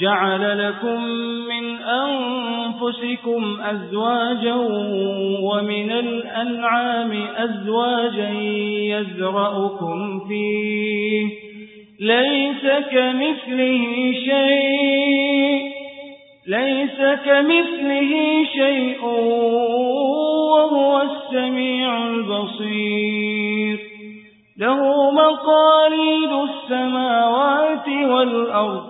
جعل لكم من أنفسكم أزواجا ومن الأنعام أزواجا يزرأكم فيه. ليس كمثله شيء ليس كمثله شيء وهو السميع البصير. له مقاليد السماوات والأرض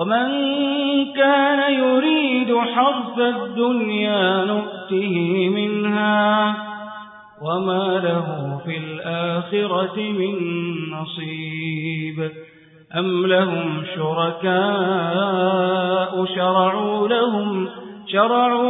ومن كان يريد حرث الدنيا نؤته منها وما له في الآخرة من نصيب. أم لهم شركاء شرعوا لهم شرعوا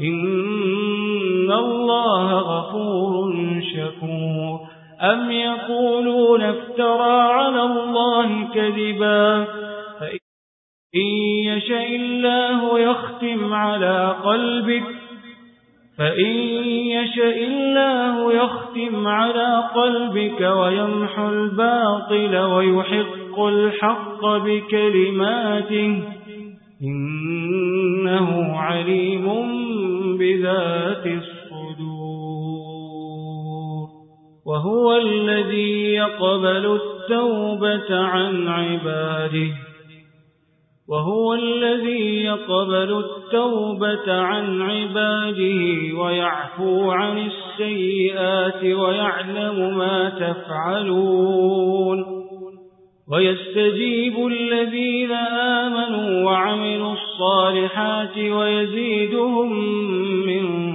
إن الله غفور شكور أم يقولون افترى على الله كذبا فإن يشاء الله يختم على قلبك فإن يشاء الله يختم على قلبك ويمحو الباطل ويحق الحق بكلماته إنه عليم الصدور. وهو الذي يقبل التوبة عن عباده. وهو الذي يقبل التوبة عن عباده ويعفو عن السيئات ويعلم ما تفعلون. ويستجيب الذين آمنوا وعملوا الصالحات ويزيدهم من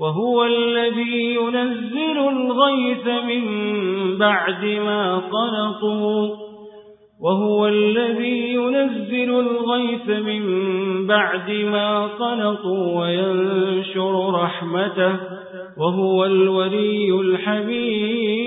وهو الذي ينزل الغيث من بعد ما قنطوا وهو الذي ينزل الغيث من بعد ما قنطوا وينشر رحمته. وهو الولي الحميد.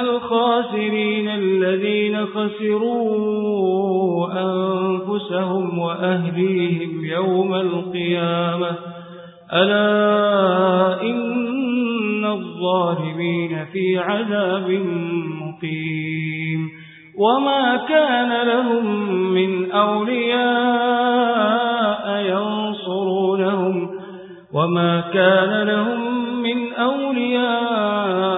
الخاسرين الذين خسروا أنفسهم وأهليهم يوم القيامة. ألا إن الظالمين في عذاب مقيم. وما كان لهم من أولياء ينصرونهم. وما كان لهم من أولياء